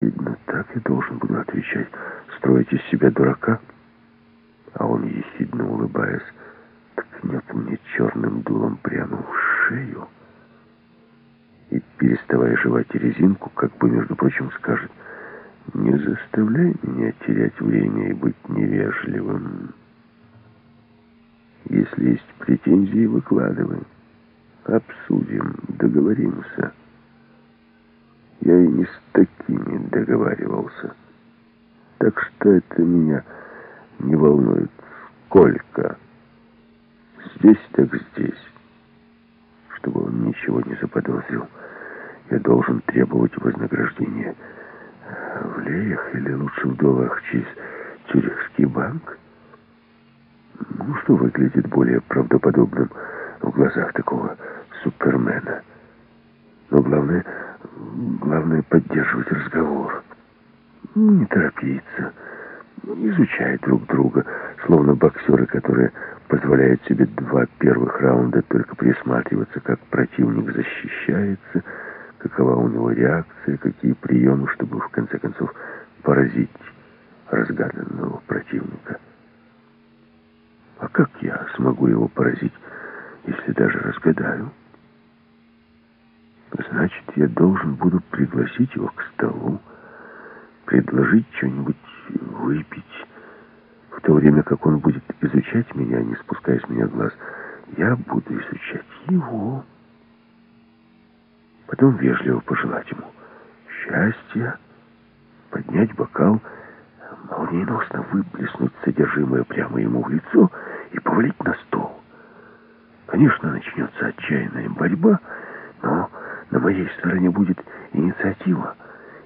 Видно, так я должен буду отвечать. Строить из себя дурака? А он, ехидно улыбаясь, ткнет мне черным дулом прямо в шею и, переставая жевать резинку, как бы, между прочим, скажет, «Не заставляй меня терять время и быть невежливым. Если есть претензии, выкладывай. Обсудим, договоримся». Я и не с такими договаривался. Так что это меня не волнует. Сколько? Здесь так здесь. Чтобы он ничего не заподозрил, я должен требовать вознаграждения. В леях или лучше в долларах через Тюрихский банк? Ну, что выглядит более правдоподобным в глазах такого супермена? Но главное, главное поддерживать разговор. Не торопиться. Изучать друг друга, словно боксеры, которые позволяют себе два первых раунда только присматриваться, как противник защищается, какова у него реакция, какие приемы, чтобы в конце концов поразить разгаданного противника. А как я смогу его поразить, если даже разгадаю? Значит, я должен буду пригласить его к столу, предложить что-нибудь выпить. В то время как он будет изучать меня, не спуская с меня глаз, я буду изучать его. Потом вежливо пожелать ему счастья, поднять бокал, молниеносно выплеснуть содержимое прямо ему в лицо и повалить на стол. Конечно, начнется отчаянная борьба, но на моей стороне будет инициатива,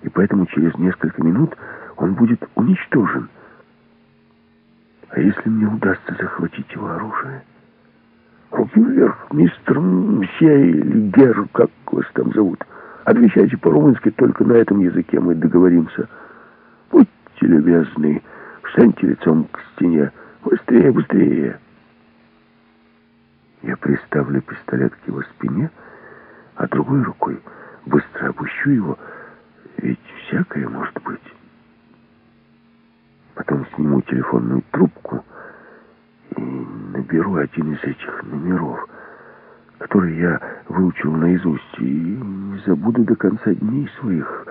и поэтому через несколько минут он будет уничтожен. А если мне удастся захватить его оружие? Руки вверх, мистер Мсье или Гер, как вас там зовут. Отвечайте по-румынски, только на этом языке мы договоримся. Будьте любезны, встаньте лицом к стене. Быстрее, быстрее. Я приставлю пистолет к его спине, а другой рукой быстро опущу его, ведь всякое может быть. Потом сниму телефонную трубку и наберу один из этих номеров, который я выучил наизусть, и не забуду до конца дней своих,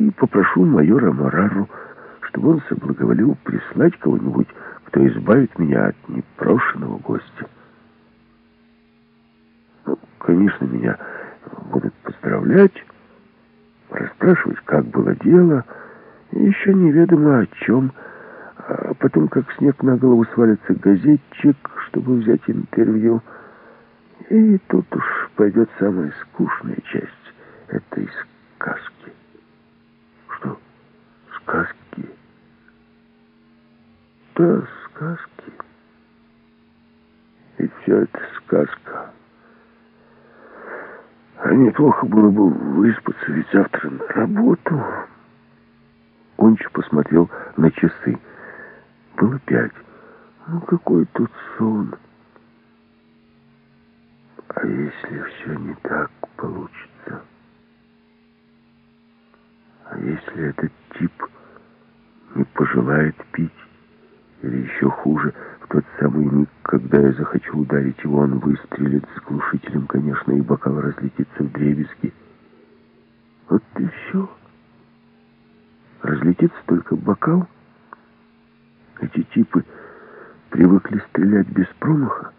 и попрошу майора Марару, чтобы он соблаговолил прислать кого-нибудь, кто избавит меня от непрошенного гостя. Ну, конечно, меня будут поздравлять, расспрашивать, как было дело, еще неведомо о чем. А потом, как снег на голову свалится газетчик, чтобы взять интервью. И тут уж пойдет самая скучная часть этой сказки. Что? Сказки? Да, сказки. И все это сказка. Неплохо было бы выспаться, ведь завтра на работу. Онч посмотрел на часы. Было пять. Ну, какой тут сон. А если все не так получится? А если этот тип не пожелает пить? Или еще хуже, в тот самый миг, когда я захочу ударить его, он выстрелит с глушителем, конечно, и бокал разлетится в дребезги. Вот и все. Разлетится только бокал. Эти типы привыкли стрелять без промаха.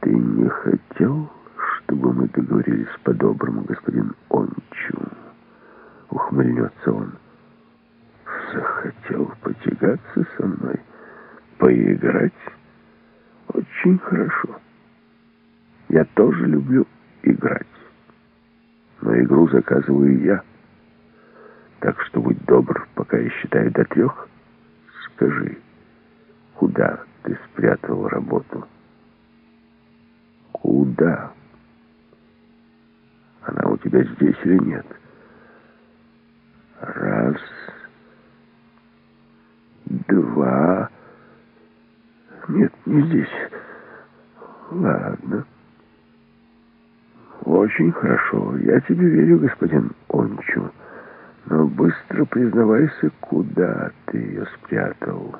Ты не хотел, чтобы мы договорились по-доброму, господин Ончу? Ухмыльнется он захотел потягаться со мной, поиграть. Очень хорошо. Я тоже люблю играть. Но игру заказываю я. Так что будь добр, пока я считаю до трех, скажи, куда ты спрятал работу? Куда? Она у тебя здесь или нет? Раз два. Нет, не здесь. Ладно. Очень хорошо. Я тебе верю, господин Ончу. Но быстро признавайся, куда ты ее спрятал.